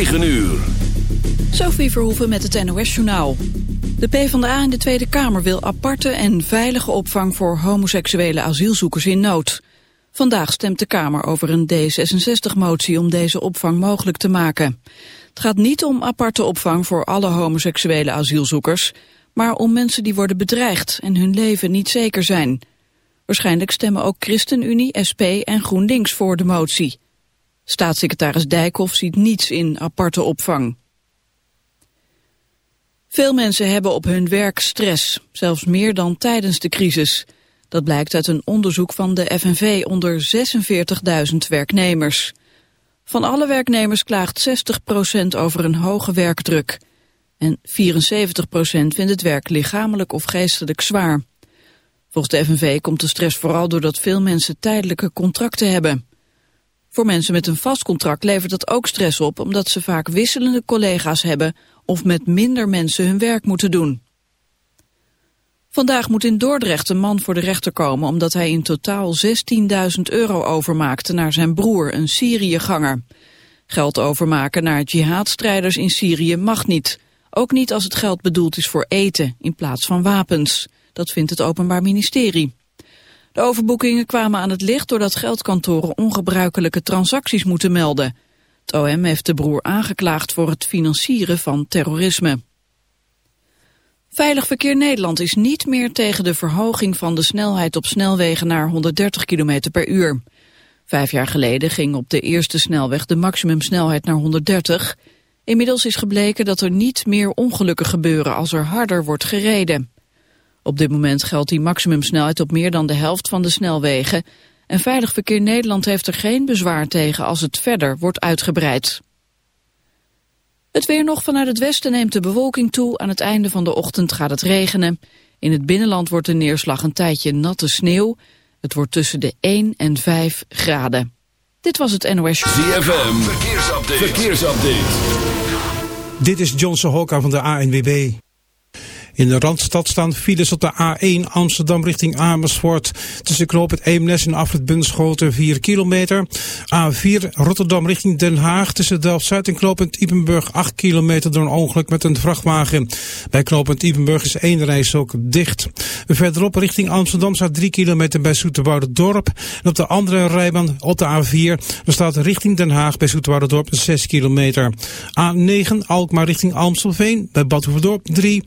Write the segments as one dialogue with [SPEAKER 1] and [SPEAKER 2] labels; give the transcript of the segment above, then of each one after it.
[SPEAKER 1] 9 uur.
[SPEAKER 2] Sophie Verhoeven met het NOS-journaal. De PvdA in de Tweede Kamer wil aparte en veilige opvang voor homoseksuele asielzoekers in nood. Vandaag stemt de Kamer over een D66-motie om deze opvang mogelijk te maken. Het gaat niet om aparte opvang voor alle homoseksuele asielzoekers, maar om mensen die worden bedreigd en hun leven niet zeker zijn. Waarschijnlijk stemmen ook ChristenUnie, SP en GroenLinks voor de motie. Staatssecretaris Dijkhoff ziet niets in aparte opvang. Veel mensen hebben op hun werk stress, zelfs meer dan tijdens de crisis. Dat blijkt uit een onderzoek van de FNV onder 46.000 werknemers. Van alle werknemers klaagt 60% over een hoge werkdruk. En 74% vindt het werk lichamelijk of geestelijk zwaar. Volgens de FNV komt de stress vooral doordat veel mensen tijdelijke contracten hebben. Voor mensen met een vast contract levert dat ook stress op... omdat ze vaak wisselende collega's hebben... of met minder mensen hun werk moeten doen. Vandaag moet in Dordrecht een man voor de rechter komen... omdat hij in totaal 16.000 euro overmaakte naar zijn broer, een Syriëganger. Geld overmaken naar jihadstrijders in Syrië mag niet. Ook niet als het geld bedoeld is voor eten in plaats van wapens. Dat vindt het Openbaar Ministerie. De overboekingen kwamen aan het licht doordat geldkantoren ongebruikelijke transacties moeten melden. Het OM heeft de broer aangeklaagd voor het financieren van terrorisme. Veilig Verkeer Nederland is niet meer tegen de verhoging van de snelheid op snelwegen naar 130 km per uur. Vijf jaar geleden ging op de eerste snelweg de maximumsnelheid naar 130. Inmiddels is gebleken dat er niet meer ongelukken gebeuren als er harder wordt gereden. Op dit moment geldt die maximumsnelheid op meer dan de helft van de snelwegen. En Veilig Verkeer Nederland heeft er geen bezwaar tegen als het verder wordt uitgebreid. Het weer nog vanuit het westen neemt de bewolking toe. Aan het einde van de ochtend gaat het regenen. In het binnenland wordt de neerslag een tijdje natte sneeuw. Het wordt tussen de 1 en 5 graden. Dit was het NOS.
[SPEAKER 1] ZFM, verkeersupdate. verkeersupdate.
[SPEAKER 3] Dit is Johnson Hokka van de ANWB. In de Randstad staan files op de A1 Amsterdam richting Amersfoort. Tussen knoop het Eemnes en afrit Bunschoten 4 kilometer. A4 Rotterdam richting Den Haag. Tussen Delft-Zuid en knooppunt Ipenburg 8 kilometer door een ongeluk met een vrachtwagen. Bij knooppunt Ipenburg is één reis ook dicht. Verderop richting Amsterdam staat 3 kilometer bij Dorp. En op de andere rijbaan op de A4 er staat richting Den Haag bij Dorp 6 kilometer. A9 Alkmaar richting Amstelveen bij Bad 3.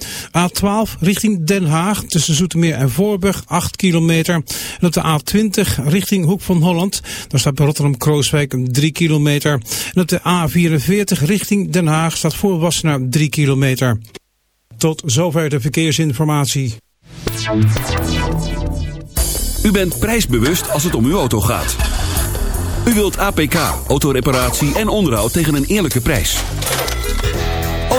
[SPEAKER 3] A12 richting Den Haag tussen Zoetermeer en Voorburg 8 kilometer. En op de A20 richting Hoek van Holland, daar staat Rotterdam-Krooswijk 3 kilometer. En op de A44 richting Den Haag staat voor Wassenaar 3 kilometer. Tot zover de verkeersinformatie.
[SPEAKER 1] U bent prijsbewust als het om uw auto gaat. U wilt APK, autoreparatie en onderhoud tegen een eerlijke prijs.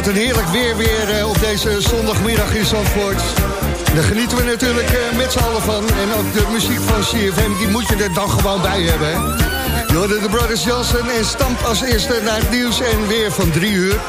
[SPEAKER 4] Wat een heerlijk weer weer uh, op deze zondagmiddag in Zandvoort. Daar genieten we natuurlijk uh, met z'n allen van. En ook de muziek van CFM, die moet je er dan gewoon bij hebben. Hè? de Brothers Johnson en Stamp als eerste naar het nieuws en weer van drie uur.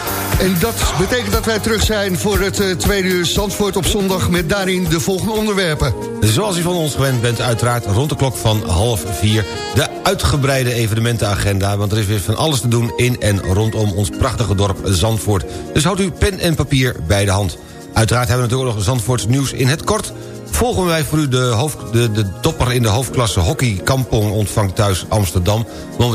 [SPEAKER 4] En dat betekent dat wij terug zijn voor het uh, tweede uur Zandvoort op zondag... met daarin de volgende onderwerpen.
[SPEAKER 5] Zoals u van ons gewend bent, uiteraard rond de klok van half vier... de uitgebreide evenementenagenda, want er is weer van alles te doen... in en rondom ons prachtige dorp Zandvoort. Dus houdt u pen en papier bij de hand. Uiteraard hebben we natuurlijk nog Zandvoorts nieuws in het kort... volgen wij voor u de, hoofd, de, de topper in de hoofdklasse hockey Kampong ontvangt thuis Amsterdam.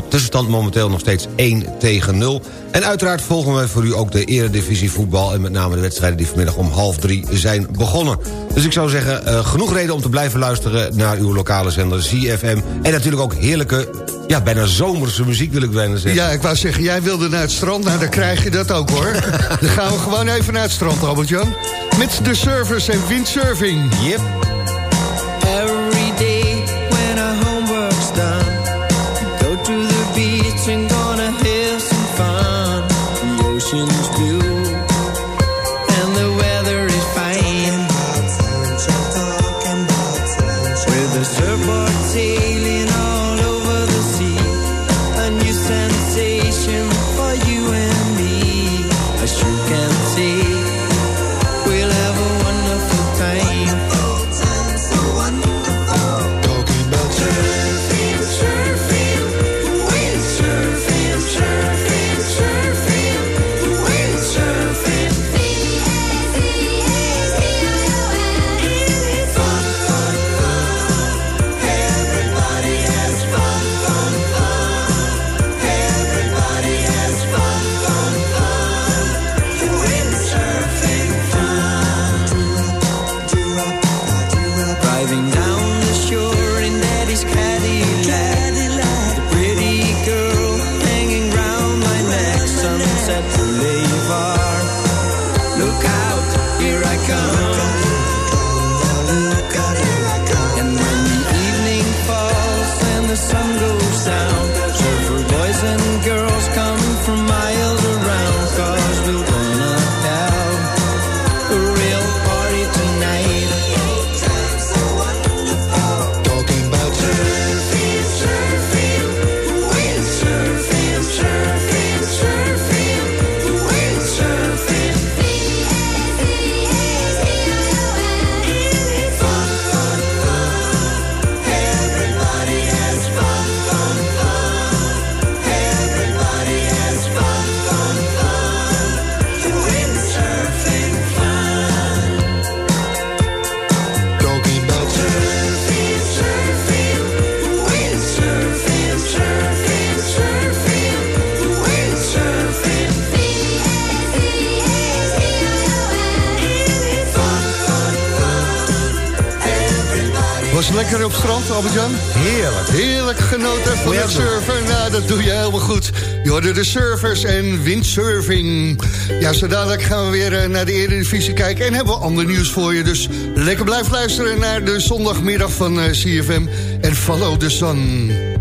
[SPEAKER 5] Tussenstand momenteel nog steeds 1 tegen 0. En uiteraard volgen wij voor u ook de eredivisie voetbal... en met name de wedstrijden die vanmiddag om half drie zijn begonnen. Dus ik zou zeggen, uh, genoeg reden om te blijven luisteren... naar uw lokale zender CFM. En natuurlijk ook heerlijke, ja, bijna zomerse muziek wil ik bijna zeggen.
[SPEAKER 4] Ja, ik wou zeggen, jij wilde naar het strand. Nou, dan krijg je dat ook, hoor. dan gaan we gewoon even naar het strand, Albert-Jan. Met de surfers en windsurfing.
[SPEAKER 5] Yep.
[SPEAKER 4] Dat doe je helemaal goed. Je hoorde de surfers en windsurfing. Ja, zo dadelijk gaan we weer eh, naar de Eredivisie kijken... en hebben we ander nieuws voor je. Dus lekker blijf luisteren naar de zondagmiddag van eh, CFM... en Follow the Sun.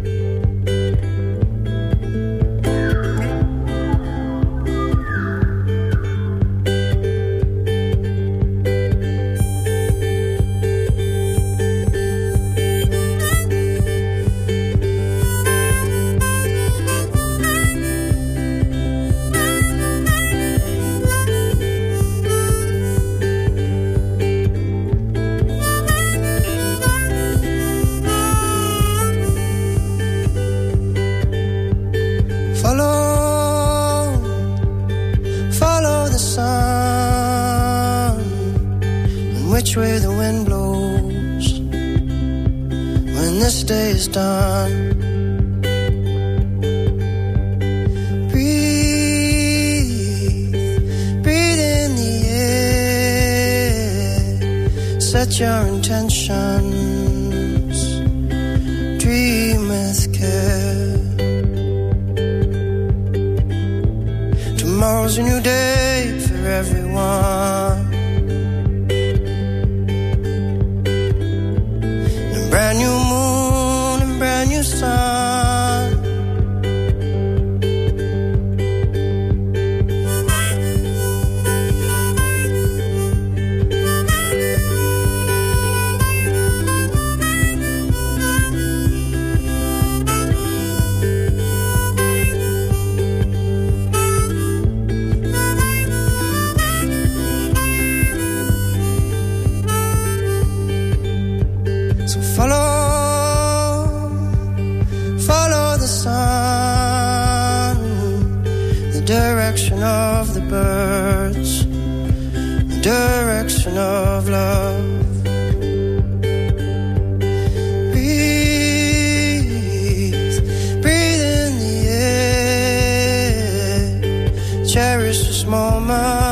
[SPEAKER 6] Moment,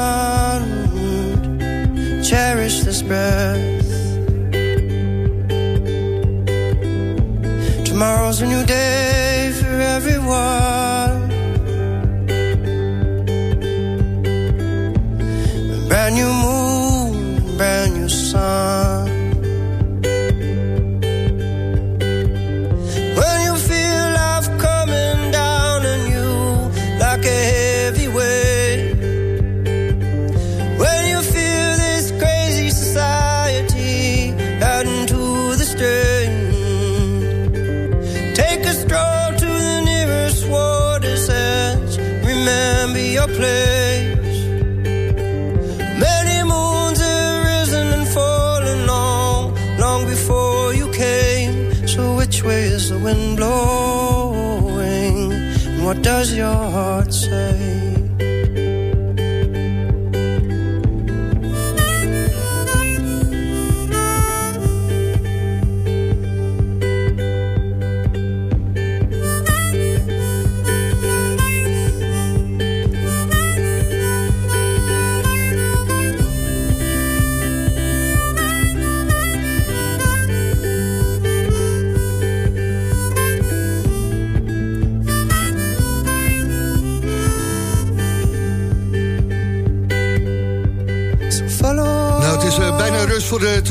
[SPEAKER 6] does your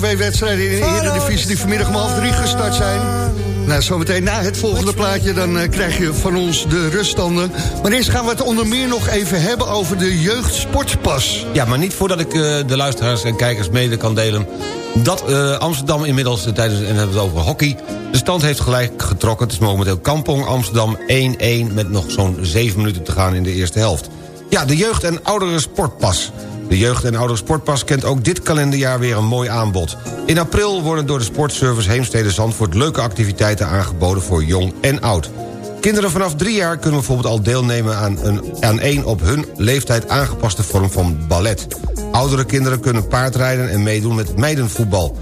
[SPEAKER 4] twee wedstrijden in de Eredivisie... die vanmiddag om half drie gestart zijn. Nou, zometeen na het volgende plaatje... dan eh, krijg je van ons de ruststanden. Maar eerst gaan we het onder meer nog even hebben... over de jeugdsportpas.
[SPEAKER 5] Ja, maar niet voordat ik eh, de luisteraars en kijkers mede kan delen... dat eh, Amsterdam inmiddels, tijdens, en hebben we het over hockey... de stand heeft gelijk getrokken. Het is momenteel Kampong Amsterdam 1-1... met nog zo'n 7 minuten te gaan in de eerste helft. Ja, de jeugd- en oudere sportpas. De jeugd- en oudere sportpas kent ook dit kalenderjaar weer een mooi aanbod. In april worden door de sportservice Heemstede Zandvoort... leuke activiteiten aangeboden voor jong en oud. Kinderen vanaf drie jaar kunnen bijvoorbeeld al deelnemen aan een, aan een op hun leeftijd aangepaste vorm van ballet. Oudere kinderen kunnen paardrijden en meedoen met meidenvoetbal.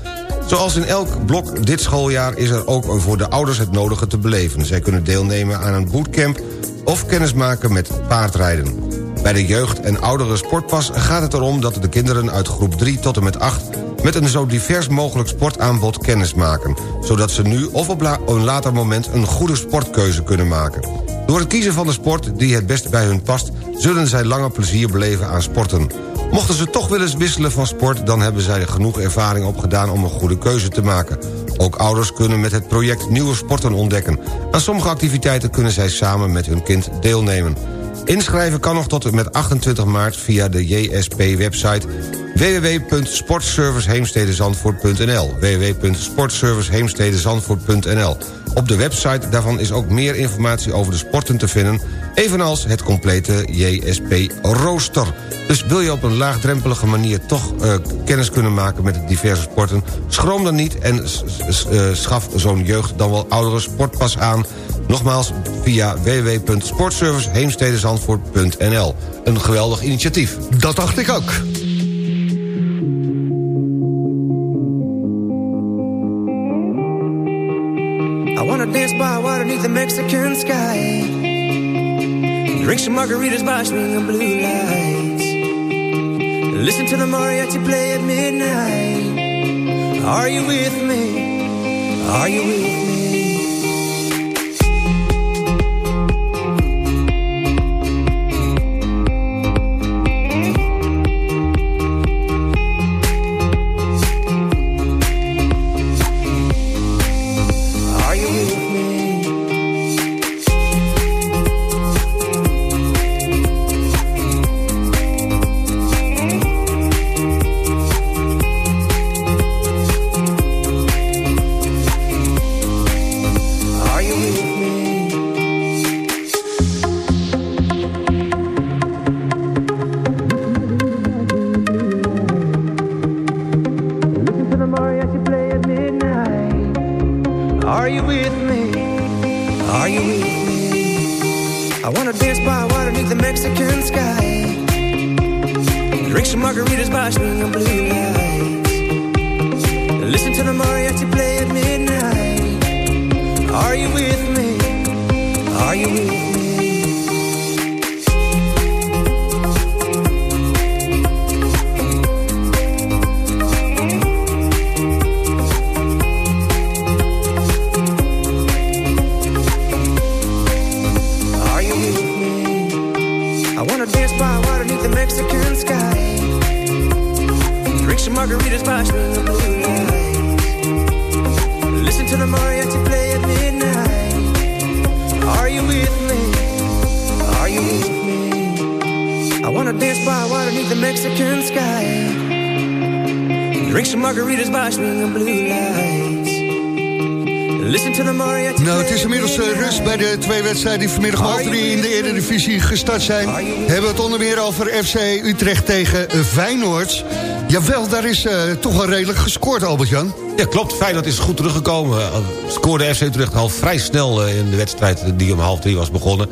[SPEAKER 5] Zoals in elk blok dit schooljaar is er ook voor de ouders het nodige te beleven. Zij kunnen deelnemen aan een bootcamp of kennismaken met paardrijden. Bij de jeugd- en oudere sportpas gaat het erom dat de kinderen uit groep 3 tot en met 8... met een zo divers mogelijk sportaanbod kennis maken... zodat ze nu of op een later moment een goede sportkeuze kunnen maken. Door het kiezen van de sport die het beste bij hun past... zullen zij langer plezier beleven aan sporten. Mochten ze toch willen wisselen van sport... dan hebben zij genoeg ervaring opgedaan om een goede keuze te maken. Ook ouders kunnen met het project nieuwe sporten ontdekken. Aan sommige activiteiten kunnen zij samen met hun kind deelnemen. Inschrijven kan nog tot en met 28 maart via de JSP-website www.sportserviceheemstedenzandvoort.nl www.sportserviceheemstedenzandvoort.nl Op de website daarvan is ook meer informatie over de sporten te vinden... evenals het complete JSP-rooster. Dus wil je op een laagdrempelige manier toch uh, kennis kunnen maken... met de diverse sporten, schroom dan niet en uh, schaf zo'n jeugd dan wel oudere sportpas aan... Nogmaals via www.sportserviceheemstedenzandvoort.nl. Een geweldig initiatief.
[SPEAKER 4] Dat dacht ik ook.
[SPEAKER 6] I wanna dance by water beneath the Mexican sky. Drink some margaritas by swinging blue lights. Listen to the mariachi play at midnight. Are you with me? Are you with me?
[SPEAKER 4] Wanna dance by water beneath the Mexican sky. Drink some margaritas by blue lights. Nou, het is inmiddels uh, rust bij de twee wedstrijden die vanmiddag al drie in de Eredivisie gestart zijn. Hebben we het onder meer over FC Utrecht tegen uh, Feyenoord. Jawel, daar is uh, toch wel redelijk gescoord, Albert-Jan.
[SPEAKER 5] Ja, klopt. Feyenoord is goed teruggekomen. Scoorde FC Utrecht al vrij snel in de wedstrijd die om half drie was begonnen.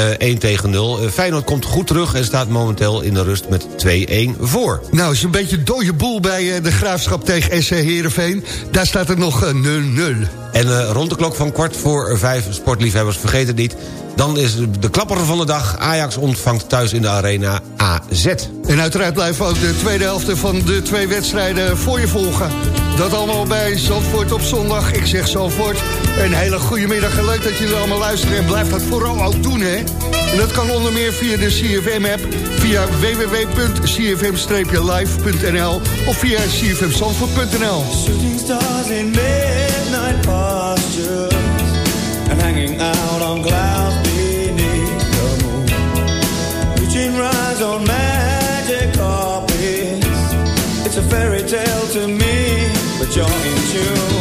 [SPEAKER 5] 1 tegen 0. Feyenoord komt goed terug en staat momenteel in de rust met 2-1 voor.
[SPEAKER 7] Nou, is een beetje dode boel bij de Graafschap tegen SC Heerenveen. Daar staat er nog 0-0.
[SPEAKER 5] En uh, rond de klok van kwart voor vijf, sportliefhebbers, vergeet het niet... dan is de klapper van de dag. Ajax ontvangt thuis in de arena AZ.
[SPEAKER 7] En uiteraard blijven ook de tweede helft van de twee wedstrijden voor je volgen. Dat allemaal bij Zandvoort op zondag. Ik zeg Zandvoort, een hele goede middag. Leuk dat jullie allemaal luisteren en blijf dat vooral ook doen, hè. En dat kan onder meer via de CFM-app, via www.cfm-live.nl of via cfmzandvoort.nl. Midnight postures and hanging out on clouds beneath the moon. Reaching rise on magic carpets. It's a fairy tale to me, but you're in tune.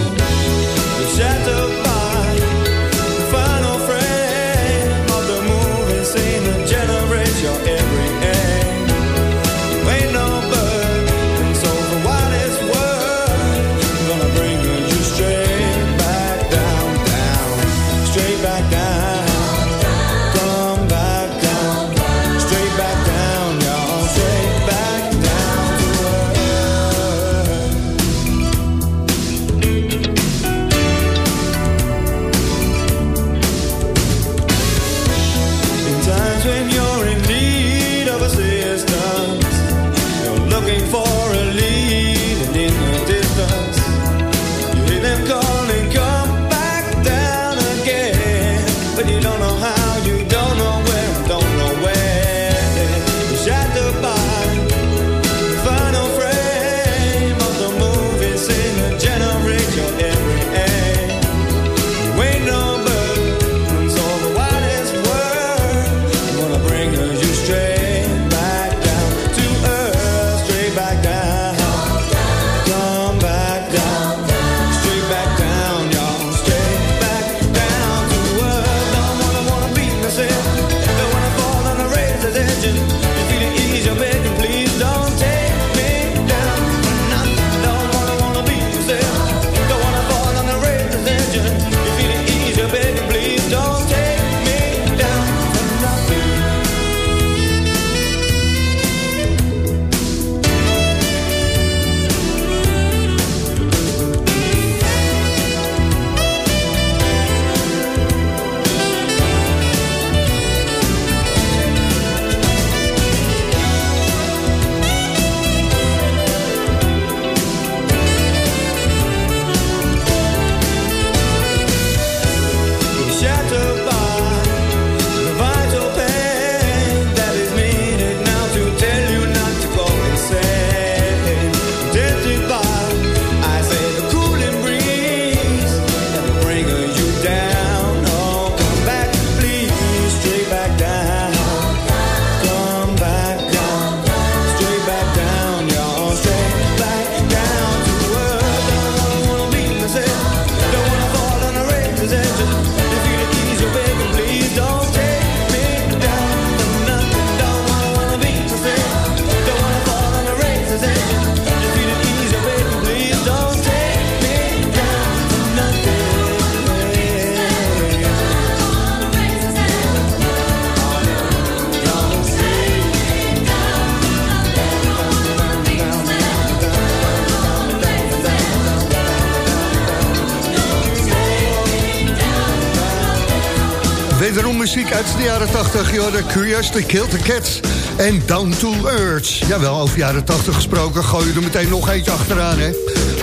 [SPEAKER 8] Muziek uit de jaren 80. Joh, de Curiosity Killed the Cats en Down to Earth. Jawel, over jaren 80 gesproken, gooi je er meteen nog eentje achteraan, hè.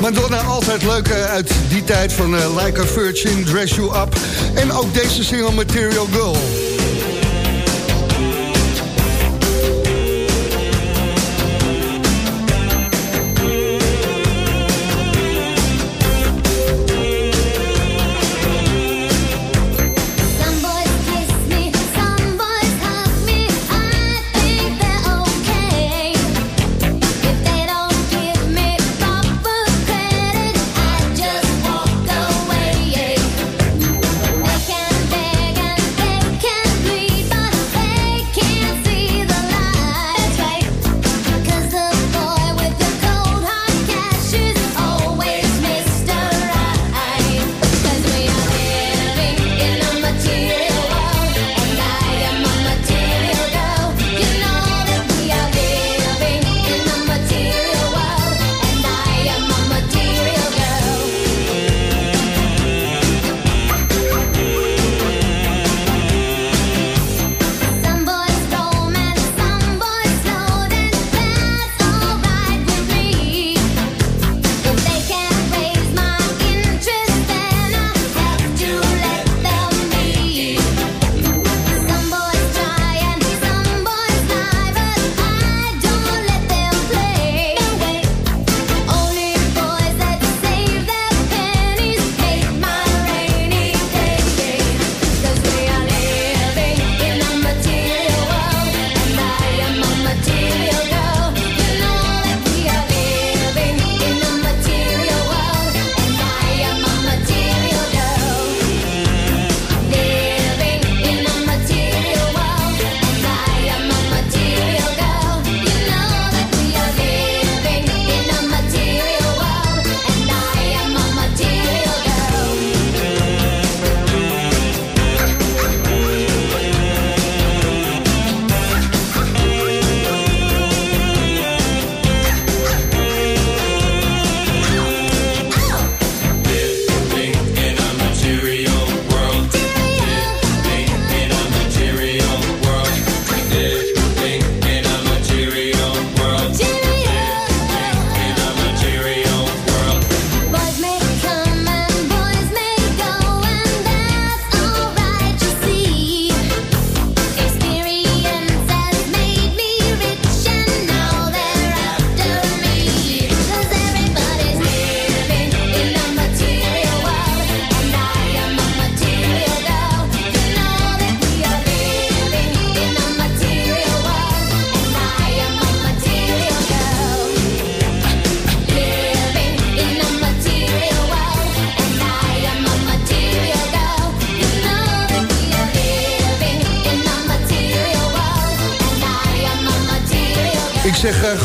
[SPEAKER 8] Madonna, altijd leuk uh, uit die tijd van uh, Like a Virgin, Dress You Up. En ook deze single Material Girl.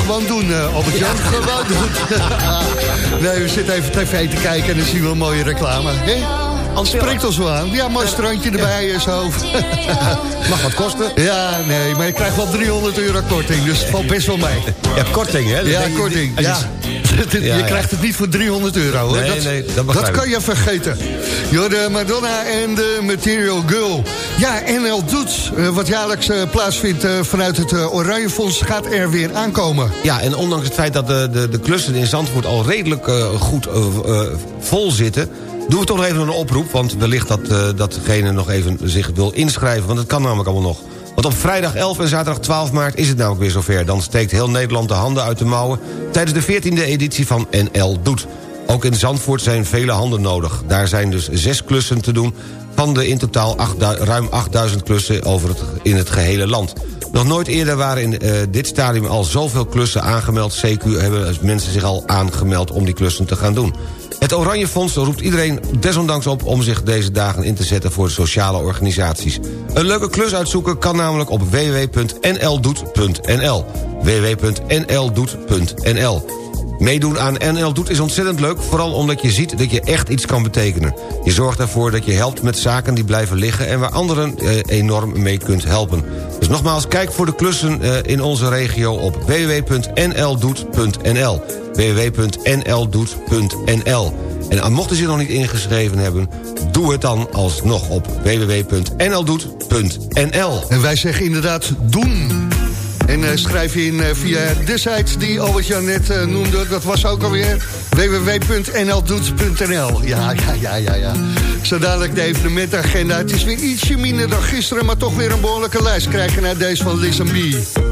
[SPEAKER 8] Eh, gewoon doen, eh Albert-Jan. gewoon doen. nee, we zitten even tv te kijken en dan zien we een mooie reclame. Hè? Spreekt ons wel aan. Ja, mooi strandje erbij en zo.
[SPEAKER 5] Mag wat kosten?
[SPEAKER 8] Ja, nee, maar je krijgt wel 300 euro korting, dus het valt best wel mee.
[SPEAKER 5] Ja, korting, hè? Dat
[SPEAKER 8] Ja, korting.
[SPEAKER 5] als je-
[SPEAKER 8] Ja. je
[SPEAKER 5] Ja,
[SPEAKER 8] krijgt het niet voor 300 euro, hoor.
[SPEAKER 5] Nee,
[SPEAKER 8] dat,
[SPEAKER 5] nee, dat
[SPEAKER 8] kan je vergeten. Joh, de Madonna en de Material Girl. Ja, NL Doet, eh, wat jaarlijks eh, plaatsvindt eh, vanuit het eh, Oranje Fonds, gaat er weer aankomen.
[SPEAKER 5] Ja, en ondanks het feit dat de, de, de klussen in Zandvoort al redelijk goed vol zitten... doen we toch nog even een oproep, want wellicht dat, eh, dat degene nog even zich wil inschrijven. Want het kan namelijk allemaal nog. Want op vrijdag 11 en zaterdag 12 maart is het namelijk weer zover. Dan steekt heel Nederland de handen uit de mouwen... tijdens de 14e editie van NL Doet. Ook in Zandvoort zijn vele handen nodig. Daar zijn dus zes klussen te doen... van de in totaal ruim 8000 klussen over het, in het gehele land. Nog nooit eerder waren in eh, dit stadium al zoveel klussen aangemeld. CQ hebben mensen zich al aangemeld om die klussen te gaan doen. Het Oranje Fonds roept iedereen desondanks op... om zich deze dagen in te zetten voor sociale organisaties. Een leuke klus uitzoeken kan namelijk op www.nldoet.nl www.nldoet.nl Meedoen aan NL Doet is ontzettend leuk... vooral omdat je ziet dat je echt iets kan betekenen. Je zorgt ervoor dat je helpt met zaken die blijven liggen... en waar anderen eh, enorm mee kunt helpen. Dus nogmaals, kijk voor de klussen eh, in onze regio op www.nldoet.nl www.nldoet.nl En mocht u zich nog niet ingeschreven hebben... doe het dan alsnog op www.nldoet.nl.
[SPEAKER 9] En wij zeggen inderdaad doen. En eh, schrijf je in eh, via de site die Albert-Jan net eh, noemde. Dat was ook alweer www.nldoet.nl. Ja, ja, ja, ja, ja. Zo dadelijk de evenementagenda. Het is weer ietsje minder dan gisteren... maar toch weer een behoorlijke lijst krijgen naar deze van B.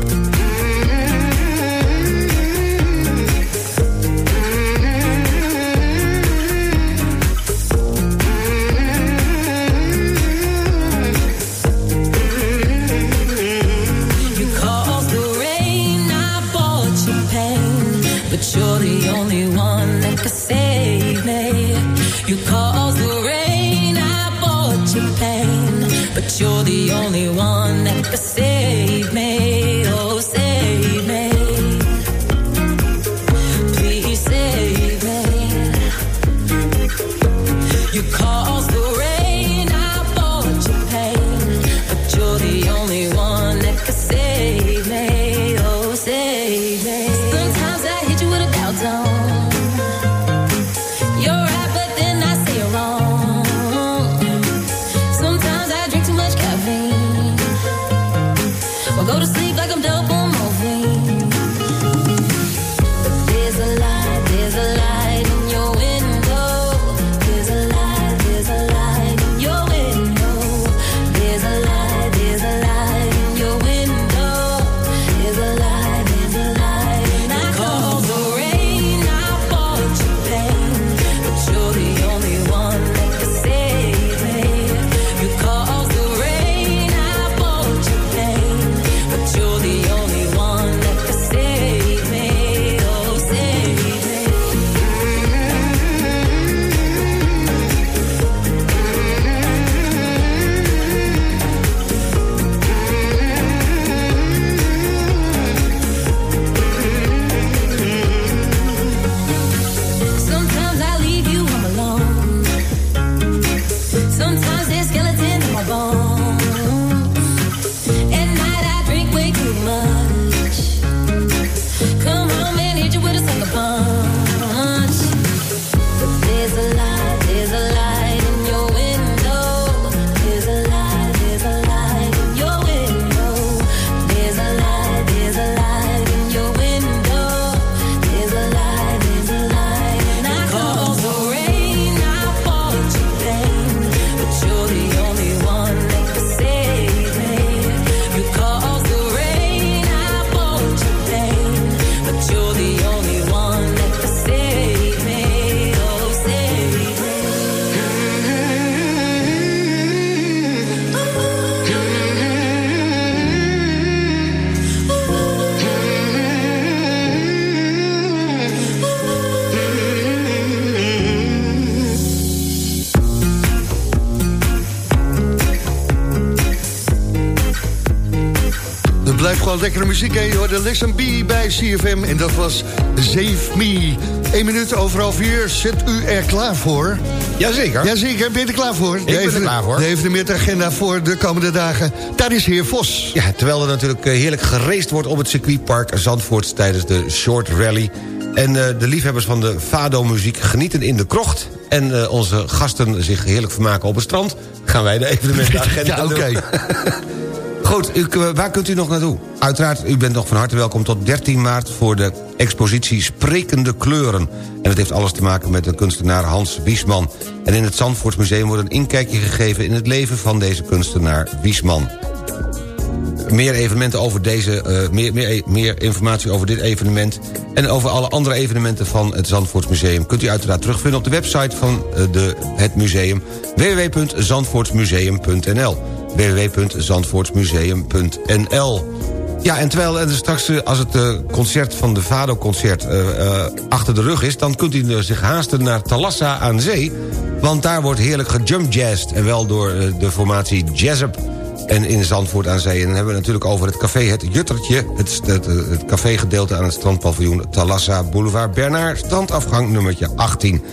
[SPEAKER 9] lekkere muziek en je hoorde Listen B bij CFM en dat was Save Me. Eén minuut over half uur, zit u er klaar voor?
[SPEAKER 5] Jazeker.
[SPEAKER 9] Jazeker, ben je er klaar voor?
[SPEAKER 5] ben er klaar voor.
[SPEAKER 9] De evenementagenda voor de komende dagen. Daar is heer Vos.
[SPEAKER 5] Ja, terwijl er natuurlijk eh, heerlijk gereest wordt op het circuitpark Zandvoort... tijdens de Short Rally. En eh, de liefhebbers van de Fado-muziek genieten in de krocht... en eh, onze gasten zich heerlijk vermaken op het strand... gaan wij de evenementagenda
[SPEAKER 9] Ja, oké.
[SPEAKER 5] Goed, u, eh, waar kunt u nog naartoe? Uiteraard, u bent nog van harte welkom tot 13 maart... voor de expositie Sprekende Kleuren. En het heeft alles te maken met de kunstenaar Hans Wiesman. En in het Zandvoortsmuseum wordt een inkijkje gegeven... in het leven van deze kunstenaar Wiesman. Meer evenementen over deze, eh, meer, meer, meer informatie over dit evenement... en over alle andere evenementen van het Zandvoortsmuseum... kunt u uiteraard terugvinden op de website van eh, de, het museum... www.zandvoortsmuseum.nl www.zandvoortsmuseum.nl ja, en terwijl er straks, eh, als het eh, concert van de Vado-concert eh, achter de rug is... dan kunt u zich haasten naar Talassa aan Zee... want daar wordt heerlijk gejumpjazzed... en wel door de formatie Jazzup en in Zandvoort aan Zee. En dan hebben we natuurlijk over het café Het Juttertje... het, het, het cafégedeelte aan het strandpaviljoen Talassa Boulevard Bernard... strandafgang nummertje 18.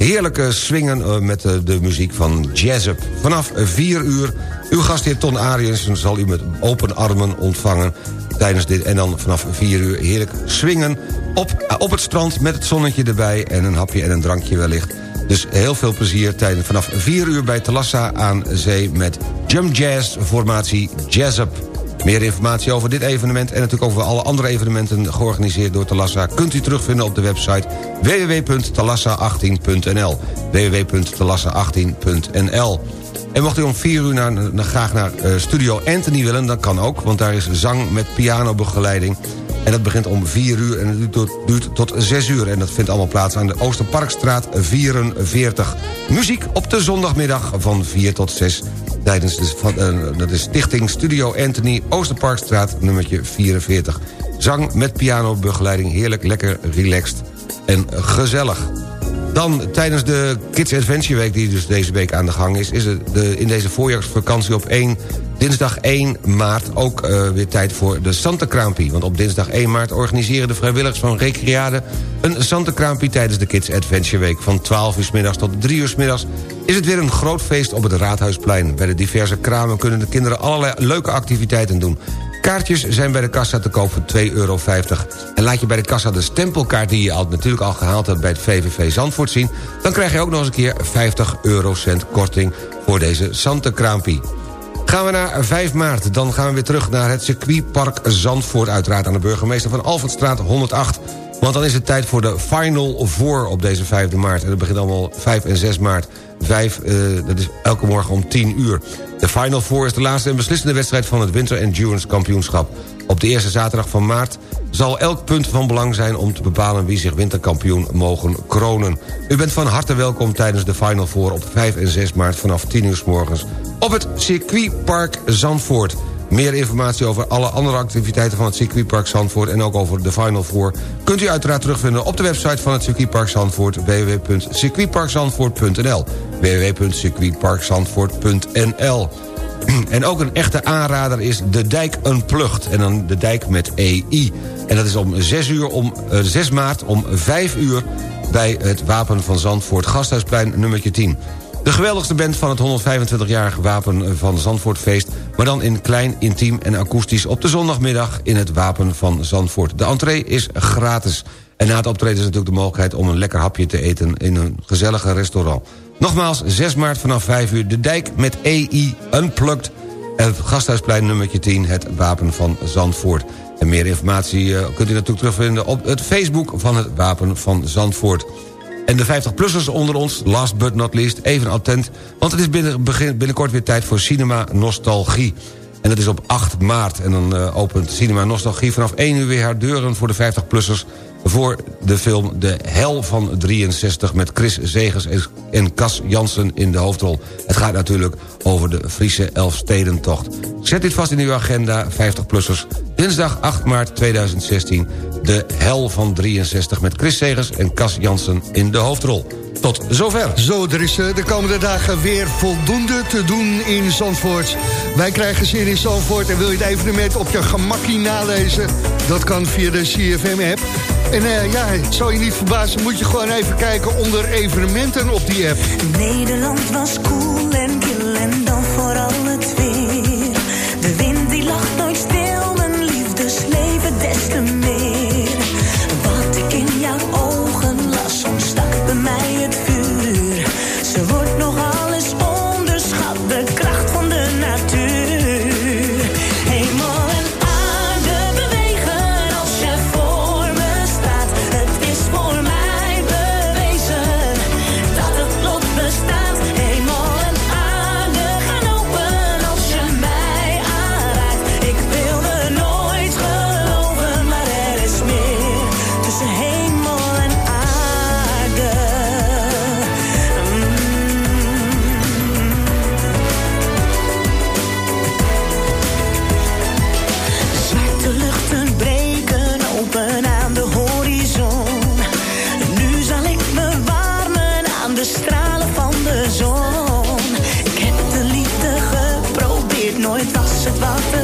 [SPEAKER 5] Heerlijke swingen eh, met eh, de muziek van Jazzup. Vanaf 4 uur, uw gastheer Ton Ariensen zal u met open armen ontvangen tijdens dit. En dan vanaf 4 uur heerlijk swingen op, eh, op het strand met het zonnetje erbij... en een hapje en een drankje wellicht Dus heel veel plezier tijdens vanaf 4 uur bij Talassa aan zee... met Jump Jazz formatie Jazz Up. Meer informatie over dit evenement en natuurlijk over alle andere evenementen georganiseerd door Talassa... kunt u terugvinden op de website www.talassa18.nl www.talassa18.nl en mocht u om 4 uur naar, graag naar eh, Studio Anthony willen, dan kan ook... want daar is zang met pianobegeleiding. En dat begint om 4 uur en het duurt tot, duurt tot 6 uur. En dat vindt allemaal plaats aan de Oosterparkstraat 44. Muziek op de zondagmiddag van 4 tot 6 tijdens de, eh, dat is Stichting Studio Anthony, Oosterparkstraat nummertje 44. Zang met pianobegeleiding, heerlijk, lekker, relaxed en gezellig. Dan tijdens de Kids Adventure Week die dus deze week aan de gang is... is het de, in deze voorjaarsvakantie op 1, dinsdag 1 maart ook eh, weer tijd voor de Santekraampie. Want op dinsdag 1 maart organiseren de vrijwilligers van Recreade... een Santekraampie tijdens de Kids Adventure Week. Van 12 uur 's middags tot 3 uur 's middags is het weer een groot feest op het Raadhuisplein. Bij de diverse kramen kunnen de kinderen allerlei leuke activiteiten doen... Kaartjes zijn bij de kassa te koop voor 2,50 euro. En laat je bij de kassa de stempelkaart die je al, natuurlijk al gehaald hebt... bij het VVV Zandvoort zien... dan krijg je ook nog eens een keer 50 eurocent korting voor deze Santekraampie. Gaan we naar 5 maart, dan gaan we weer terug naar het circuitpark Zandvoort... uiteraard aan de burgemeester van Alfredstraat 108... Want dan is het tijd voor de Final Four op deze 5 maart. En dat begint allemaal 5 en 6 maart. 5, eh, dat is elke morgen om 10 uur. De Final Four is de laatste en beslissende wedstrijd van het Winter Endurance Kampioenschap. Op de eerste zaterdag van maart zal elk punt van belang zijn... om te bepalen wie zich winterkampioen mogen kronen. U bent van harte welkom tijdens de Final Four op 5 en 6 maart... vanaf 10 uur s morgens op het circuitpark Zandvoort. Meer informatie over alle andere activiteiten van het circuitpark Zandvoort... en ook over de Final Four... kunt u uiteraard terugvinden op de website van het circuitpark Zandvoort... www.circuitparkzandvoort.nl www.circuitparkzandvoort.nl En ook een echte aanrader is De Dijk Unplugged. En dan De Dijk met EI. En dat is om 6, uur om, eh, 6 maart om 5 uur... bij het Wapen van Zandvoort Gasthuisplein nummertje 10. De geweldigste band van het 125-jarige Wapen van Zandvoortfeest... maar dan in klein, intiem en akoestisch op de zondagmiddag... in het Wapen van Zandvoort. De entree is gratis. En na het optreden is natuurlijk de mogelijkheid om een lekker hapje te eten... in een gezellige restaurant. Nogmaals, 6 maart vanaf 5 uur de dijk met EI Unplugged... het Gasthuisplein nummertje 10, het Wapen van Zandvoort. En meer informatie eh, kunt u natuurlijk terugvinden op het Facebook van het Wapen van Zandvoort. En de 50-plussers onder ons, last but not least, even attent... want het is binnen, begin, binnenkort weer tijd voor Cinema Nostalgie. En dat is op 8 maart. En dan eh, opent Cinema Nostalgie vanaf 1 uur weer haar deuren voor de 50-plussers... voor de film De Hel van 63 met Chris Zegers en- Cas Jansen in de hoofdrol. Het gaat natuurlijk over de Friese Elfstedentocht. Zet dit vast in uw agenda, 50-plussers. Dinsdag 8 maart 2016. De Hel van 63 met Chris Zegers en Cas Jansen in de hoofdrol. Tot zover.
[SPEAKER 4] Zo, er is eh, de komende dagen weer voldoende te doen in Zandvoort. Wij krijgen zin in Zandvoort en wil je het evenement op je gemakkie nalezen? Dat kan via de CFM-app. En eh, ja, het zal je niet verbazen, moet je gewoon even kijken onder evenementen op die app.
[SPEAKER 10] Nederland was kil en about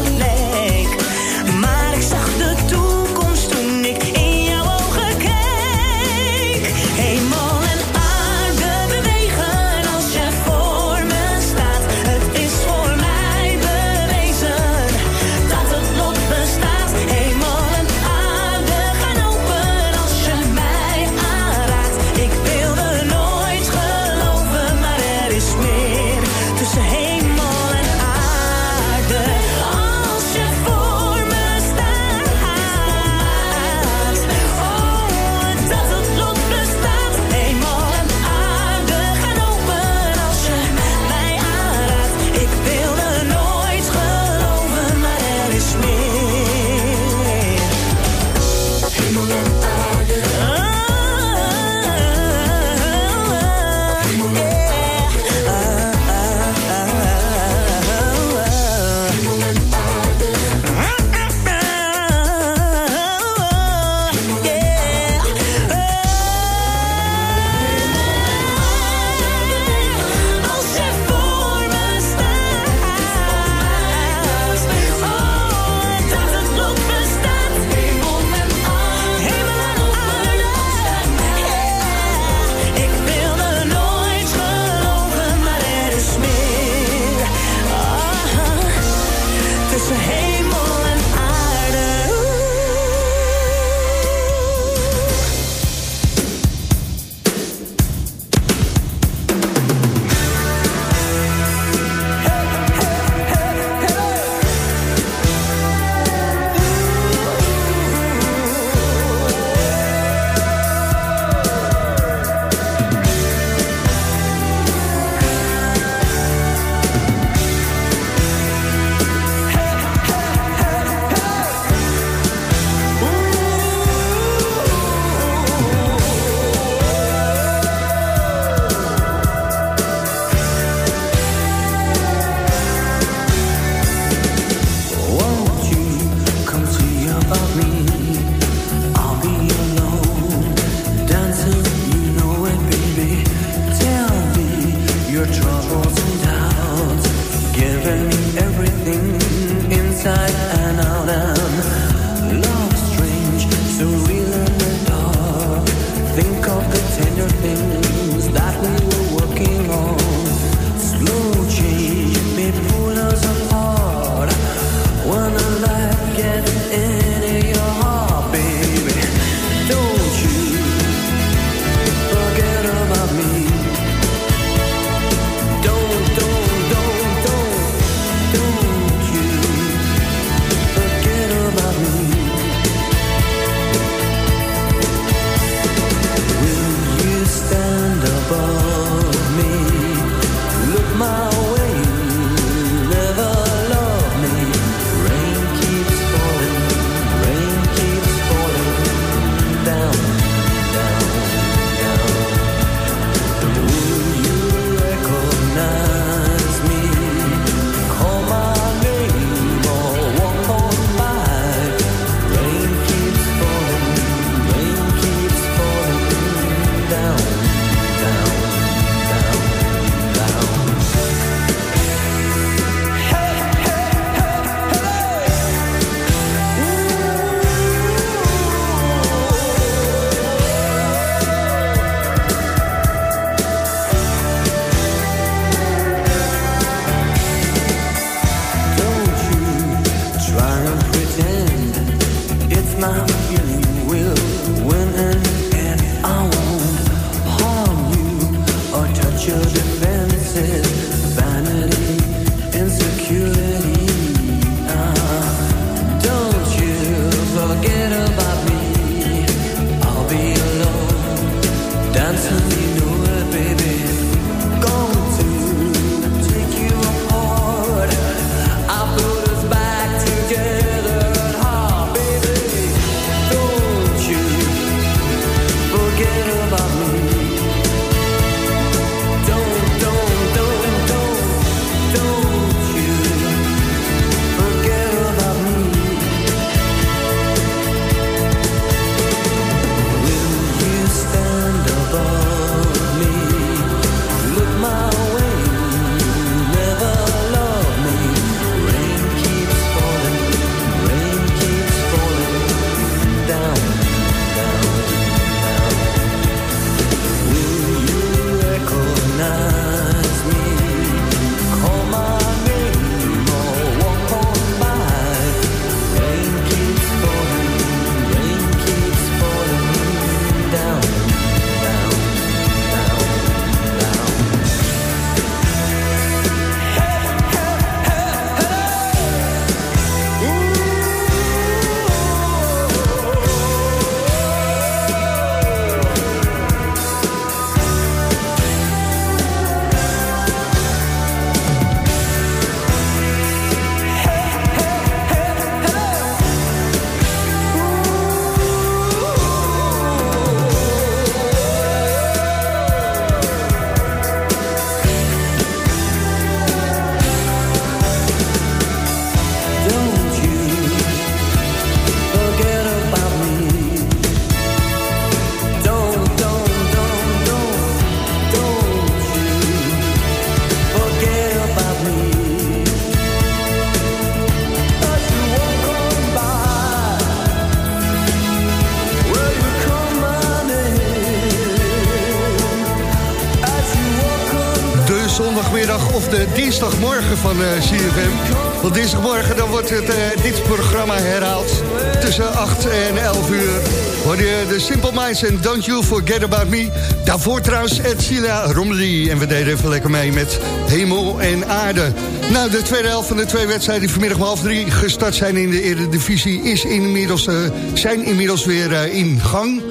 [SPEAKER 4] van eh, CFM. Want dinsdagmorgen dan wordt het, eh, dit programma herhaald tussen 8 en 11 uur. Hoor je de Simple Minds en Don't You Forget About Me. Daarvoor trouwens Ed Romley. En we deden even lekker mee met Hemel en Aarde. Nou, de tweede helft van de twee wedstrijden die vanmiddag om half drie gestart zijn in de Eredivisie... Is inmiddels, eh, zijn inmiddels weer in gang.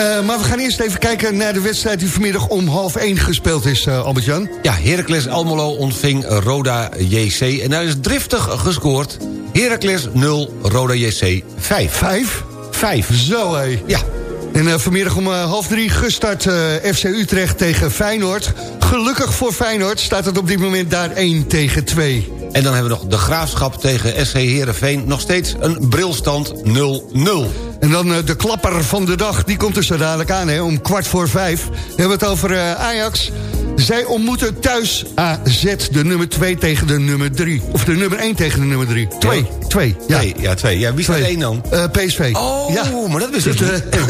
[SPEAKER 4] Eh, maar we gaan eerst even kijken naar de wedstrijd die vanmiddag om half één gespeeld is, eh, Albert-Jan.
[SPEAKER 5] Ja, Heracles Almelo ontving Roda JC en daar is driftig gescoord. Heracles 0, Roda JC 5.
[SPEAKER 4] Vijf?
[SPEAKER 5] 5.
[SPEAKER 4] Zo, hé.
[SPEAKER 5] Ja,
[SPEAKER 4] En eh, vanmiddag om half drie gestart FC Utrecht tegen Feyenoord. Gelukkig voor Feyenoord staat het op dit moment daar 1 tegen 2.
[SPEAKER 5] En dan hebben we nog de Graafschap tegen SC Heerenveen. Nog steeds een brilstand 0-0.
[SPEAKER 4] En dan eh, de klapper van de dag, die komt er zo dadelijk aan, hè, om kwart voor vijf. We hebben het over eh, Ajax. Zij ontmoeten thuis AZ, de nummer 2 tegen de nummer 3. Of de nummer 1 tegen de nummer 3. 2, 2, ja.
[SPEAKER 5] Nee, ja, twee. Ja, wie staat
[SPEAKER 4] Twee.
[SPEAKER 5] één dan?
[SPEAKER 4] Eh, PSV.
[SPEAKER 5] Oh,
[SPEAKER 4] ja.
[SPEAKER 5] maar dat wist ik niet.
[SPEAKER 4] eh,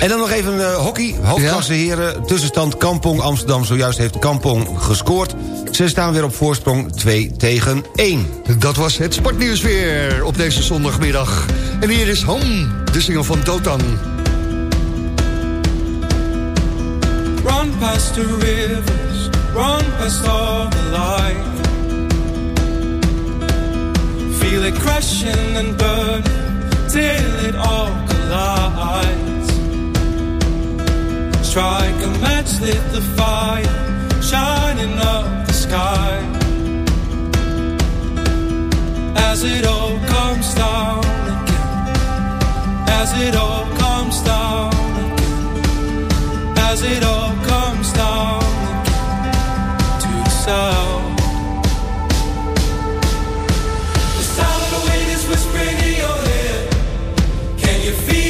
[SPEAKER 5] En dan nog even eh, hockey. Hoofdklasse heren. Tussenstand Kampong Amsterdam. Zojuist heeft Kampong gescoord. Ze staan weer op voorsprong 2 tegen 1.
[SPEAKER 4] Dat was het sportnieuws weer op deze zondagmiddag. En hier is Home, de single van Dotan.
[SPEAKER 3] Run past the rivers, run past all the light. Feel it crashing and burn till it all collides. Strike a match, lit the fire, shining up the sky. As it all comes down again, as it all comes down again as it all comes down sound. The sound of the wind is whispering in your ear. Can you feel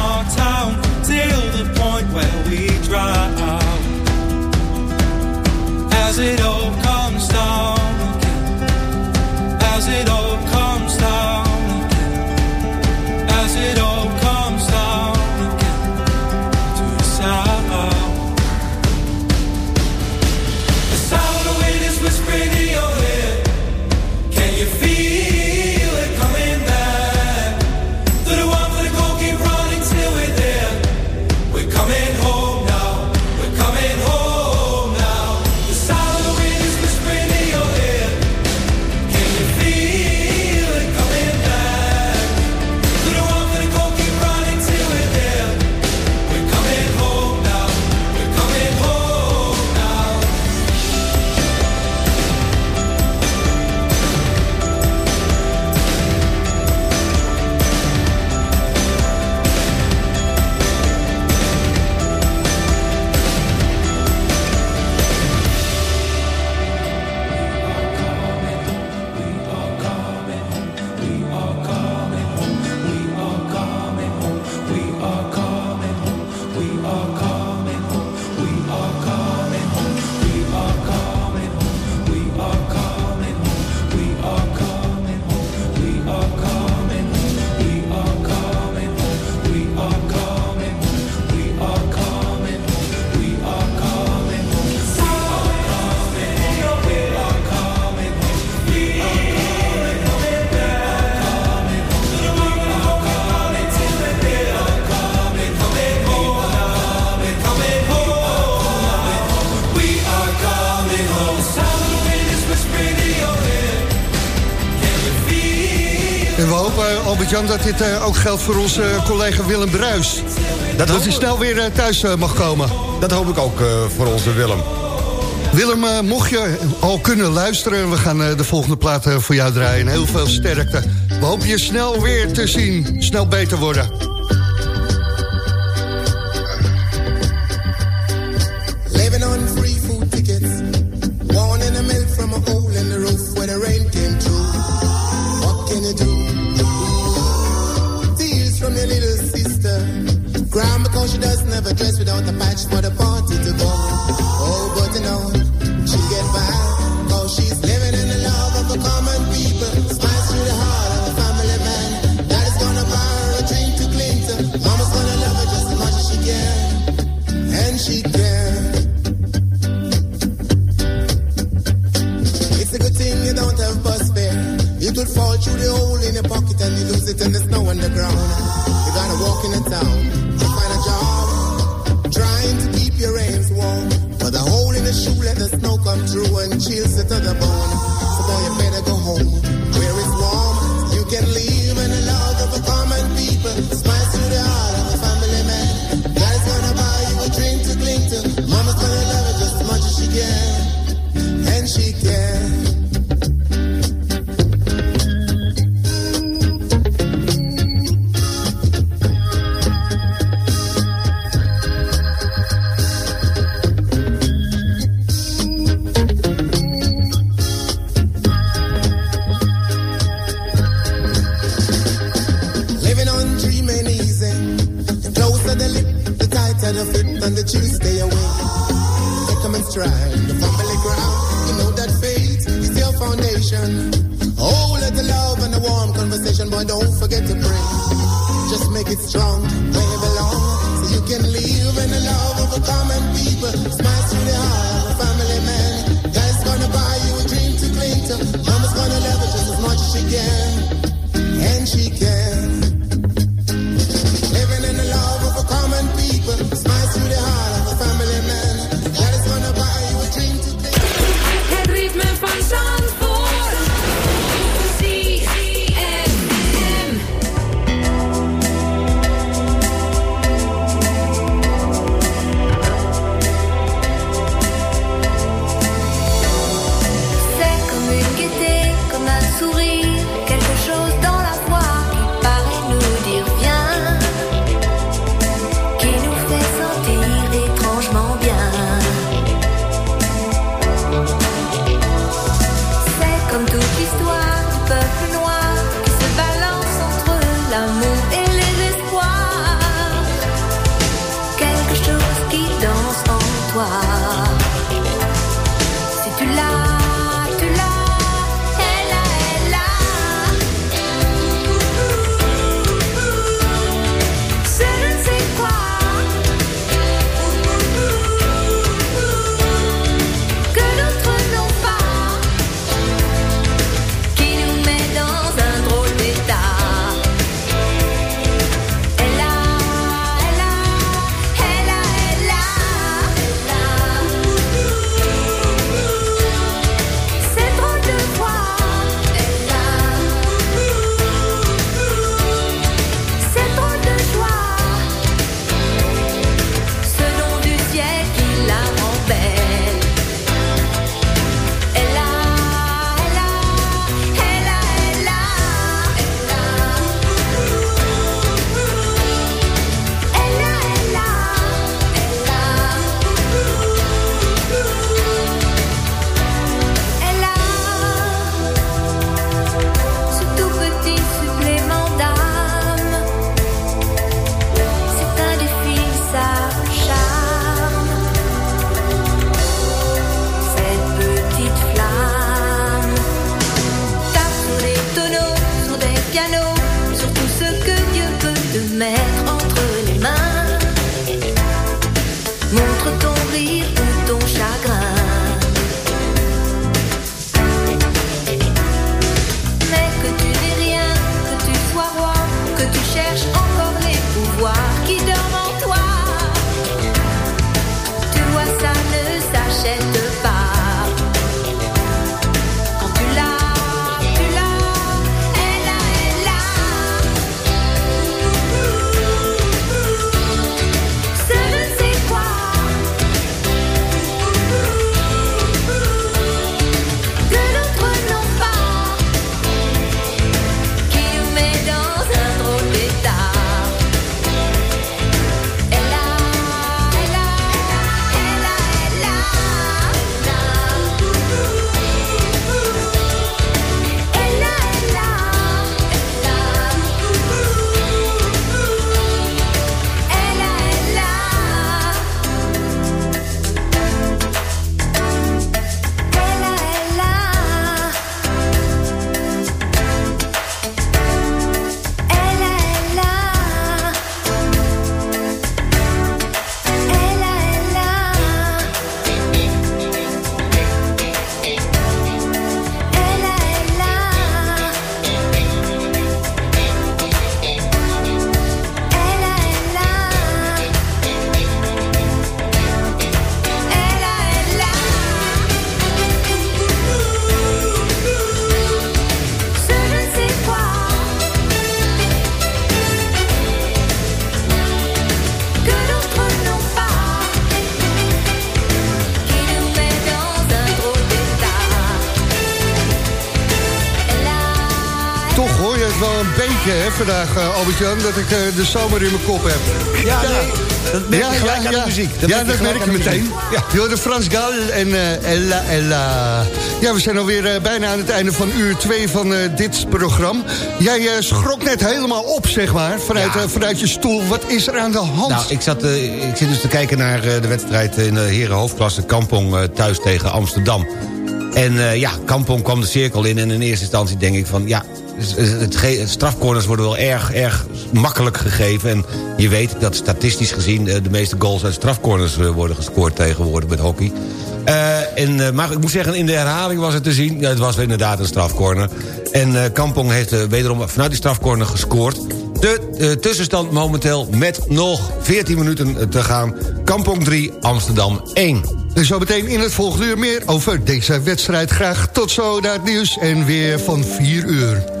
[SPEAKER 11] Albert-Jan, dat dit eh, ook geldt voor onze eh, collega Willem Bruis. Dat,
[SPEAKER 5] dat
[SPEAKER 11] hij snel weer eh, thuis mag komen.
[SPEAKER 5] Dat hoop ik ook voor onze Willem.
[SPEAKER 11] Willem, mocht je al kunnen luisteren... we gaan de volgende plaat voor jou draaien. Heel veel sterkte. We hopen je snel weer te zien. Snel beter worden.
[SPEAKER 4] Vandaag, eh, Albert-Jan, dat ik eh, de zomer in mijn kop heb.
[SPEAKER 5] Ja, nee, dat merk je gelijk aan de muziek. Dat
[SPEAKER 4] ja,
[SPEAKER 5] merk je
[SPEAKER 4] dat merk je meteen. Ja. Je Frans Gal en eh, Ella Ella. Ja, we zijn alweer bijna aan het einde van uur 2 van dit programma. Jij schrok net helemaal op, zeg maar, vanuit,
[SPEAKER 5] Ja.
[SPEAKER 4] vanuit je stoel. Wat is er aan de hand?
[SPEAKER 5] Nou, ik, zat, ik zit dus te kijken naar de wedstrijd in de heren hoofdklasse Kampong thuis tegen Amsterdam. En ja, Kampong kwam de cirkel in en in eerste instantie denk ik van... ja, het, strafcorners worden wel erg, erg makkelijk gegeven. En je weet dat statistisch gezien eh, de meeste goals uit strafcorners eh, worden gescoord tegenwoordig met hockey. Eh, en, maar ik moet zeggen, in de herhaling was het te zien... Het was inderdaad een strafcorner. En Kampong heeft wederom vanuit die strafcorner gescoord. De tussenstand momenteel met nog 14 minuten te gaan. Kampong 3, Amsterdam 1.
[SPEAKER 4] Dus zo meteen in het volgende uur meer over deze wedstrijd. Graag tot zo naar het nieuws en weer van 4 uur.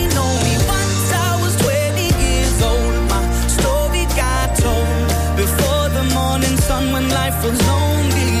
[SPEAKER 12] when life was lonely.